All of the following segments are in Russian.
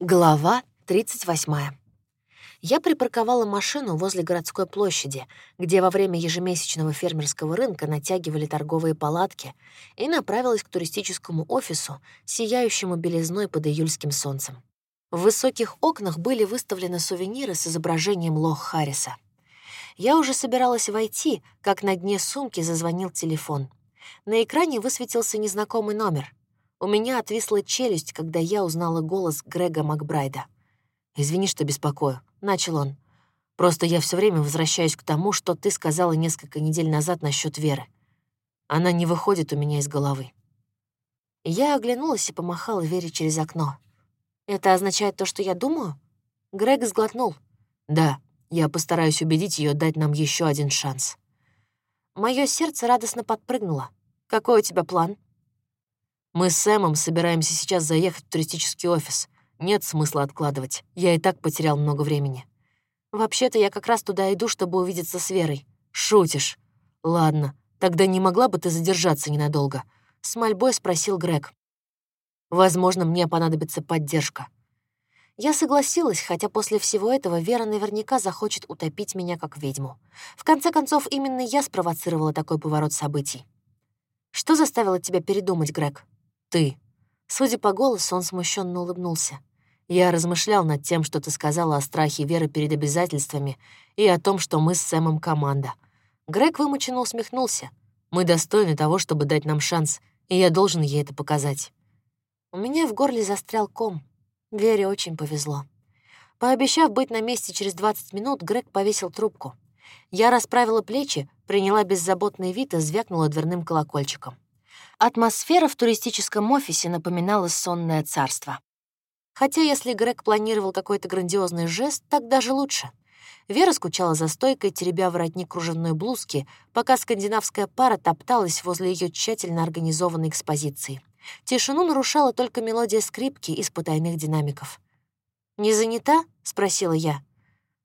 Глава 38. Я припарковала машину возле городской площади, где во время ежемесячного фермерского рынка натягивали торговые палатки, и направилась к туристическому офису, сияющему белизной под июльским солнцем. В высоких окнах были выставлены сувениры с изображением Лох Харриса. Я уже собиралась войти, как на дне сумки зазвонил телефон. На экране высветился незнакомый номер — у меня отвисла челюсть, когда я узнала голос Грега Макбрайда. «Извини, что беспокою», — начал он. «Просто я все время возвращаюсь к тому, что ты сказала несколько недель назад насчет Веры. Она не выходит у меня из головы». Я оглянулась и помахала Вере через окно. «Это означает то, что я думаю?» Грег сглотнул. «Да, я постараюсь убедить ее дать нам еще один шанс». Мое сердце радостно подпрыгнуло. «Какой у тебя план?» Мы с Сэмом собираемся сейчас заехать в туристический офис. Нет смысла откладывать. Я и так потерял много времени. Вообще-то я как раз туда иду, чтобы увидеться с Верой. Шутишь? Ладно, тогда не могла бы ты задержаться ненадолго? С мольбой спросил Грег. Возможно, мне понадобится поддержка. Я согласилась, хотя после всего этого Вера наверняка захочет утопить меня как ведьму. В конце концов, именно я спровоцировала такой поворот событий. Что заставило тебя передумать, Грег? Ты». Судя по голосу, он смущенно улыбнулся. Я размышлял над тем, что ты сказала о страхе Веры перед обязательствами и о том, что мы с Сэмом команда. Грег вымученно усмехнулся. Мы достойны того, чтобы дать нам шанс, и я должен ей это показать. У меня в горле застрял ком. Вере очень повезло. Пообещав быть на месте через 20 минут, Грег повесил трубку. Я расправила плечи, приняла беззаботный вид и звякнула дверным колокольчиком. Атмосфера в туристическом офисе напоминала сонное царство. Хотя если Грег планировал какой-то грандиозный жест, так даже лучше. Вера скучала за стойкой, теребя воротник кружевной блузки, пока скандинавская пара топталась возле ее тщательно организованной экспозиции. Тишину нарушала только мелодия скрипки из потайных динамиков. «Не занята?» — спросила я.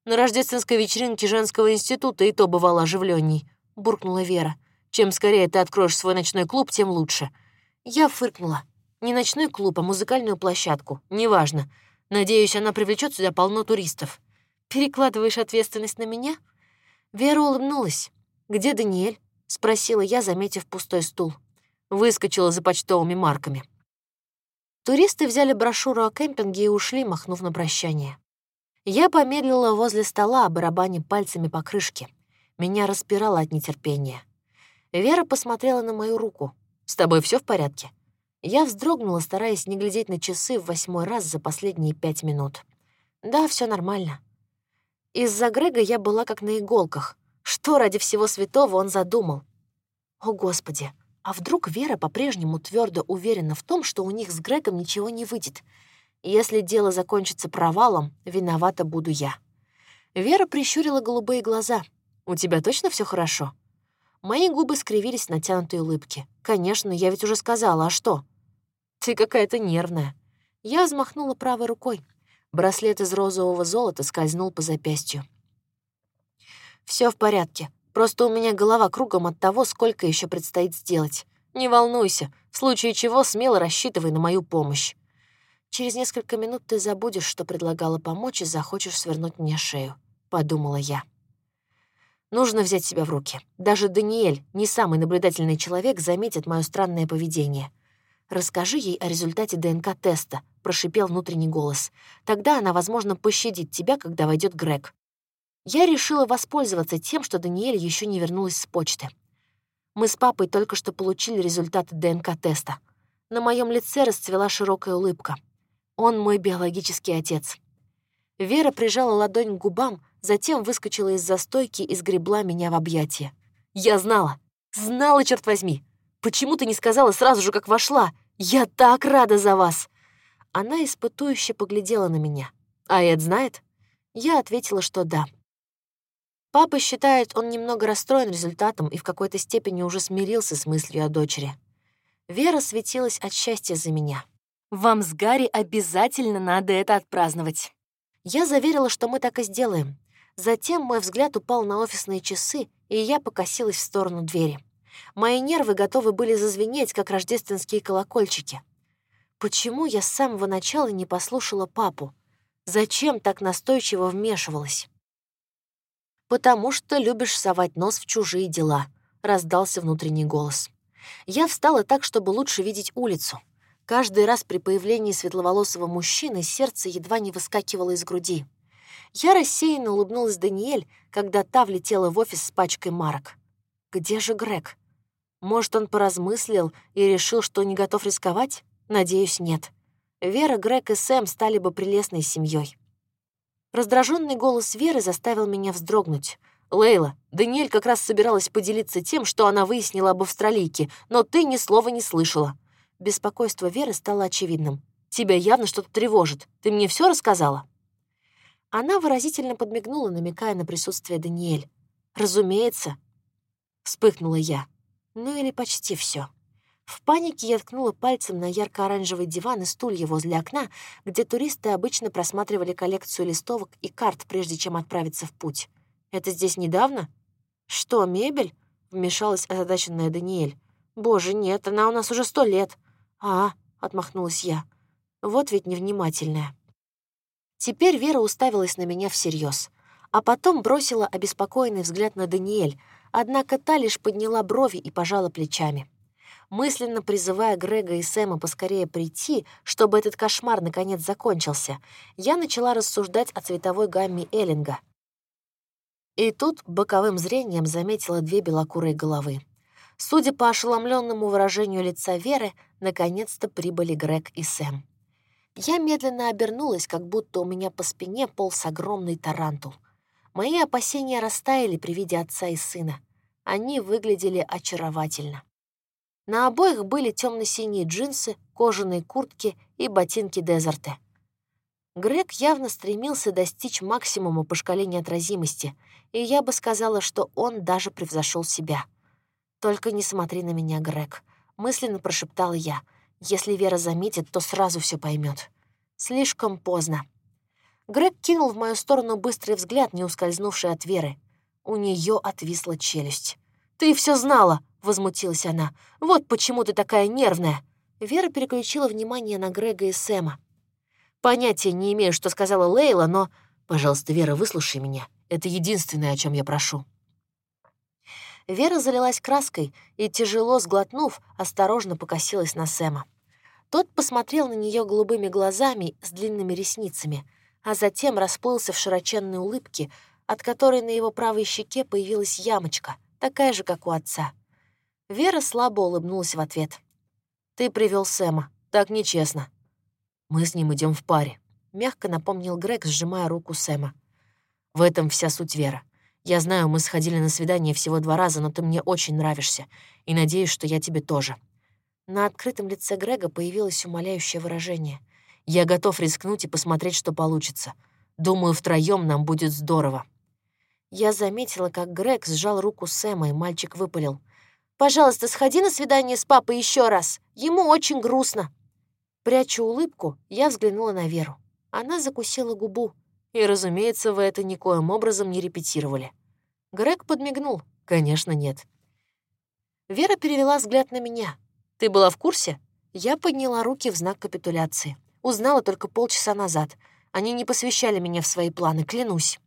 «На рождественской вечеринке женского института и то бывало оживленней», — буркнула Вера. Чем скорее ты откроешь свой ночной клуб, тем лучше». Я фыркнула. Не ночной клуб, а музыкальную площадку. Неважно. Надеюсь, она привлечет сюда полно туристов. Перекладываешь ответственность на меня? Вера улыбнулась. «Где Даниэль?» — спросила я, заметив пустой стул. Выскочила за почтовыми марками. Туристы взяли брошюру о кемпинге и ушли, махнув на прощание. Я помедлила возле стола, барабаня пальцами по крышке. Меня распирало от нетерпения. Вера посмотрела на мою руку. «С тобой все в порядке?» Я вздрогнула, стараясь не глядеть на часы в восьмой раз за последние пять минут. «Да, все нормально». Из-за Грега я была как на иголках. Что ради всего святого он задумал? О, Господи! А вдруг Вера по-прежнему твердо уверена в том, что у них с Грегом ничего не выйдет? Если дело закончится провалом, виновата буду я. Вера прищурила голубые глаза. «У тебя точно все хорошо?» Мои губы скривились в натянутой улыбке. «Конечно, я ведь уже сказала, а что?» «Ты какая-то нервная». Я взмахнула правой рукой. Браслет из розового золота скользнул по запястью. Все в порядке. Просто у меня голова кругом от того, сколько еще предстоит сделать. Не волнуйся, в случае чего смело рассчитывай на мою помощь. Через несколько минут ты забудешь, что предлагала помочь, и захочешь свернуть мне шею», — подумала я. Нужно взять себя в руки. Даже Даниэль, не самый наблюдательный человек, заметит мое странное поведение. «Расскажи ей о результате ДНК-теста», — прошипел внутренний голос. «Тогда она, возможно, пощадит тебя, когда войдет Грег». Я решила воспользоваться тем, что Даниэль еще не вернулась с почты. Мы с папой только что получили результаты ДНК-теста. На моем лице расцвела широкая улыбка. Он мой биологический отец. Вера прижала ладонь к губам, затем выскочила из застойки и сгребла меня в объятия. «Я знала! Знала, черт возьми! Почему ты не сказала сразу же, как вошла? Я так рада за вас!» Она испытующе поглядела на меня. «А Эд знает?» Я ответила, что да. Папа считает, он немного расстроен результатом и в какой-то степени уже смирился с мыслью о дочери. Вера светилась от счастья за меня. «Вам с Гарри обязательно надо это отпраздновать». Я заверила, что мы так и сделаем. Затем мой взгляд упал на офисные часы, и я покосилась в сторону двери. Мои нервы готовы были зазвенеть, как рождественские колокольчики. Почему я с самого начала не послушала папу? Зачем так настойчиво вмешивалась? «Потому что любишь совать нос в чужие дела», — раздался внутренний голос. Я встала так, чтобы лучше видеть улицу. Каждый раз при появлении светловолосого мужчины сердце едва не выскакивало из груди. Я рассеянно улыбнулась Даниэль, когда та влетела в офис с пачкой марок. «Где же Грег? Может, он поразмыслил и решил, что не готов рисковать? Надеюсь, нет. Вера, Грег и Сэм стали бы прелестной семьей. Раздраженный голос Веры заставил меня вздрогнуть. «Лейла, Даниэль как раз собиралась поделиться тем, что она выяснила об австралийке, но ты ни слова не слышала». Беспокойство Веры стало очевидным. «Тебя явно что-то тревожит. Ты мне все рассказала?» Она выразительно подмигнула, намекая на присутствие Даниэль. «Разумеется», — вспыхнула я. «Ну или почти все. В панике я ткнула пальцем на ярко-оранжевый диван и стулья возле окна, где туристы обычно просматривали коллекцию листовок и карт, прежде чем отправиться в путь. «Это здесь недавно?» «Что, мебель?» — вмешалась озадаченная Даниэль. «Боже, нет, она у нас уже сто лет». «А», — отмахнулась я, — «вот ведь невнимательная». Теперь Вера уставилась на меня всерьез, а потом бросила обеспокоенный взгляд на Даниэль, однако та лишь подняла брови и пожала плечами. Мысленно призывая Грега и Сэма поскорее прийти, чтобы этот кошмар наконец закончился, я начала рассуждать о цветовой гамме Эллинга. И тут боковым зрением заметила две белокурые головы. Судя по ошеломленному выражению лица Веры, наконец-то прибыли Грег и Сэм. Я медленно обернулась, как будто у меня по спине полз огромный тарантул. Мои опасения растаяли при виде отца и сына. Они выглядели очаровательно. На обоих были темно-синие джинсы, кожаные куртки и ботинки дезерты. Грег явно стремился достичь максимума по шкале неотразимости, и я бы сказала, что он даже превзошел себя. «Только не смотри на меня, Грег», — мысленно прошептала я. «Если Вера заметит, то сразу все поймет. Слишком поздно». Грег кинул в мою сторону быстрый взгляд, не ускользнувший от Веры. У нее отвисла челюсть. «Ты все знала!» возмутилась она. «Вот почему ты такая нервная!» Вера переключила внимание на Грега и Сэма. «Понятия не имею, что сказала Лейла, но...» «Пожалуйста, Вера, выслушай меня. Это единственное, о чем я прошу». Вера залилась краской и, тяжело сглотнув, осторожно покосилась на Сэма. Тот посмотрел на нее голубыми глазами с длинными ресницами, а затем расплылся в широченной улыбке, от которой на его правой щеке появилась ямочка, такая же, как у отца. Вера слабо улыбнулась в ответ. «Ты привел Сэма. Так нечестно». «Мы с ним идем в паре», — мягко напомнил Грег, сжимая руку Сэма. «В этом вся суть Вера. Я знаю, мы сходили на свидание всего два раза, но ты мне очень нравишься, и надеюсь, что я тебе тоже». На открытом лице Грега появилось умоляющее выражение. «Я готов рискнуть и посмотреть, что получится. Думаю, втроем нам будет здорово». Я заметила, как Грег сжал руку Сэма, и мальчик выпалил — Пожалуйста, сходи на свидание с папой еще раз. Ему очень грустно». Пряча улыбку, я взглянула на Веру. Она закусила губу. И, разумеется, вы это никоим образом не репетировали. Грег подмигнул. Конечно, нет. Вера перевела взгляд на меня. «Ты была в курсе?» Я подняла руки в знак капитуляции. Узнала только полчаса назад. Они не посвящали меня в свои планы, клянусь.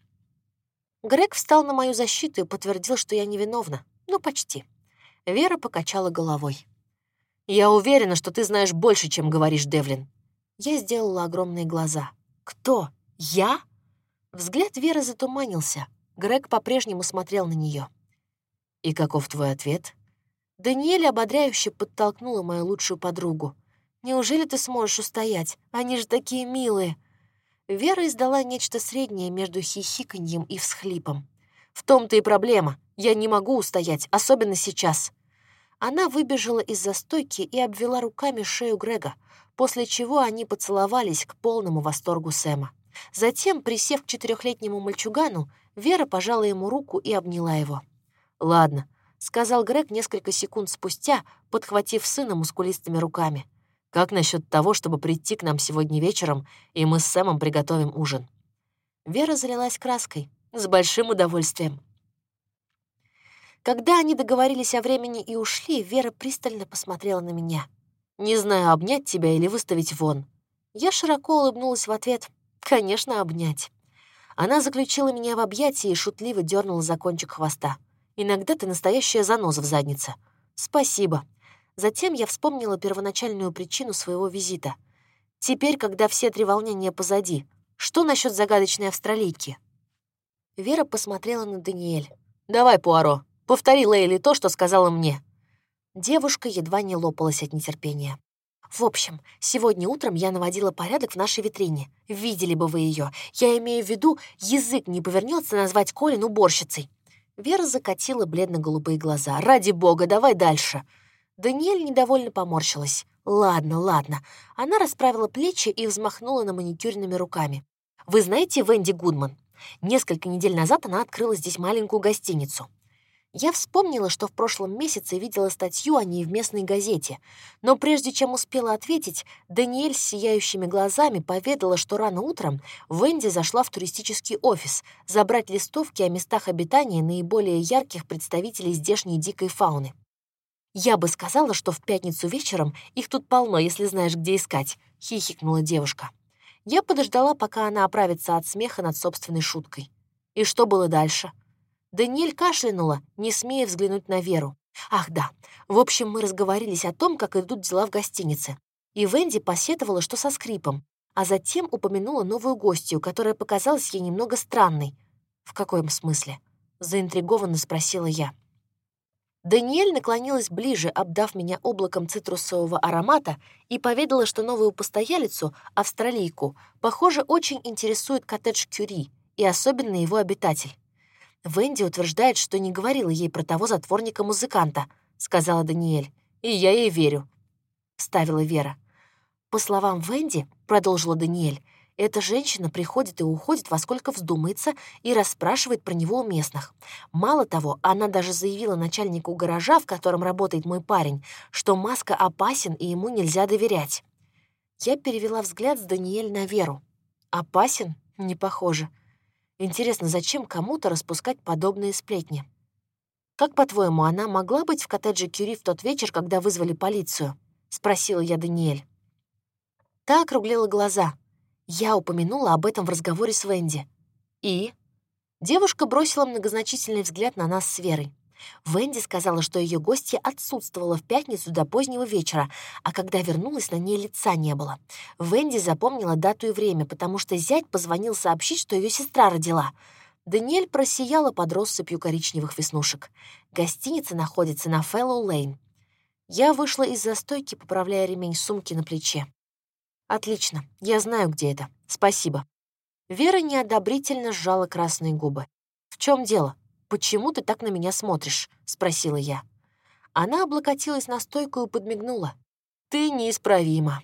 Грег встал на мою защиту и подтвердил, что я невиновна. Ну, почти. Вера покачала головой. «Я уверена, что ты знаешь больше, чем говоришь, Девлин». Я сделала огромные глаза. «Кто? Я?» Взгляд Веры затуманился. Грег по-прежнему смотрел на нее. «И каков твой ответ?» Даниэль ободряюще подтолкнула мою лучшую подругу. «Неужели ты сможешь устоять? Они же такие милые!» Вера издала нечто среднее между хихиканьем и всхлипом. «В том-то и проблема. Я не могу устоять, особенно сейчас. Она выбежала из застойки и обвела руками шею Грега, после чего они поцеловались к полному восторгу Сэма. Затем, присев к четырехлетнему мальчугану, Вера пожала ему руку и обняла его. «Ладно», — сказал Грег несколько секунд спустя, подхватив сына мускулистыми руками. «Как насчет того, чтобы прийти к нам сегодня вечером, и мы с Сэмом приготовим ужин?» Вера залилась краской. «С большим удовольствием», когда они договорились о времени и ушли, Вера пристально посмотрела на меня. Не знаю, обнять тебя или выставить вон». Я широко улыбнулась в ответ. «Конечно, обнять». Она заключила меня в объятия и шутливо дернула за кончик хвоста. «Иногда ты настоящая заноза в заднице». «Спасибо». Затем я вспомнила первоначальную причину своего визита. Теперь, когда все три волнения позади, что насчет загадочной австралийки? Вера посмотрела на Даниэль. «Давай, Пуаро, повтори Лейли то, что сказала мне». Девушка едва не лопалась от нетерпения. В общем, сегодня утром я наводила порядок в нашей витрине. Видели бы вы ее. Я имею в виду, язык не повернется назвать Колин уборщицей. Вера закатила бледно-голубые глаза. «Ради бога, давай дальше!» Даниэль недовольно поморщилась. «Ладно, ладно». Она расправила плечи и взмахнула на маникюрными руками. «Вы знаете Венди Гудман? Несколько недель назад она открыла здесь маленькую гостиницу. Я вспомнила, что в прошлом месяце видела статью о ней в местной газете, но прежде чем успела ответить, Даниэль с сияющими глазами поведала, что рано утром Венди зашла в туристический офис забрать листовки о местах обитания наиболее ярких представителей здешней дикой фауны. «Я бы сказала, что в пятницу вечером их тут полно, если знаешь, где искать», — хихикнула девушка. Я подождала, пока она оправится от смеха над собственной шуткой. И что было дальше? Даниэль кашлянула, не смея взглянуть на Веру. Ах да, в общем, мы разговорились о том, как идут дела в гостинице. И Венди посетовала, что со скрипом, а затем упомянула новую гостью, которая показалась ей немного странной. «В каком смысле?» — заинтригованно спросила я. Даниэль наклонилась ближе, обдав меня облаком цитрусового аромата, и поведала, что новую постоялицу, австралийку, похоже, очень интересует коттедж Кюри, и особенно его обитатель. «Венди утверждает, что не говорила ей про того затворника-музыканта», — сказала Даниэль. «И я ей верю», — ставила Вера. «По словам Венди», — продолжила Даниэль, эта женщина приходит и уходит во сколько вздумается и расспрашивает про него у местных. Мало того, она даже заявила начальнику гаража, в котором работает мой парень, что Маска опасен и ему нельзя доверять. Я перевела взгляд с Даниэль на Веру. «Опасен? Не похоже. Интересно, зачем кому-то распускать подобные сплетни? Как, по-твоему, она могла быть в коттедже Кюри в тот вечер, когда вызвали полицию?» — спросила я Даниэль. Та округлила глаза — я упомянула об этом в разговоре с Венди. И? Девушка бросила многозначительный взгляд на нас с Верой. Венди сказала, что ее гостья отсутствовала в пятницу до позднего вечера, а когда вернулась, на ней лица не было. Венди запомнила дату и время, потому что зять позвонил сообщить, что ее сестра родила. Даниэль просияла под россыпью коричневых веснушек. Гостиница находится на Фэллоу-Лейн. Я вышла из-за стойки, поправляя ремень сумки на плече. «Отлично, я знаю, где это. Спасибо». Вера неодобрительно сжала красные губы. «В чем дело? Почему ты так на меня смотришь?» — спросила я. Она облокотилась на стойку и подмигнула. «Ты неисправима».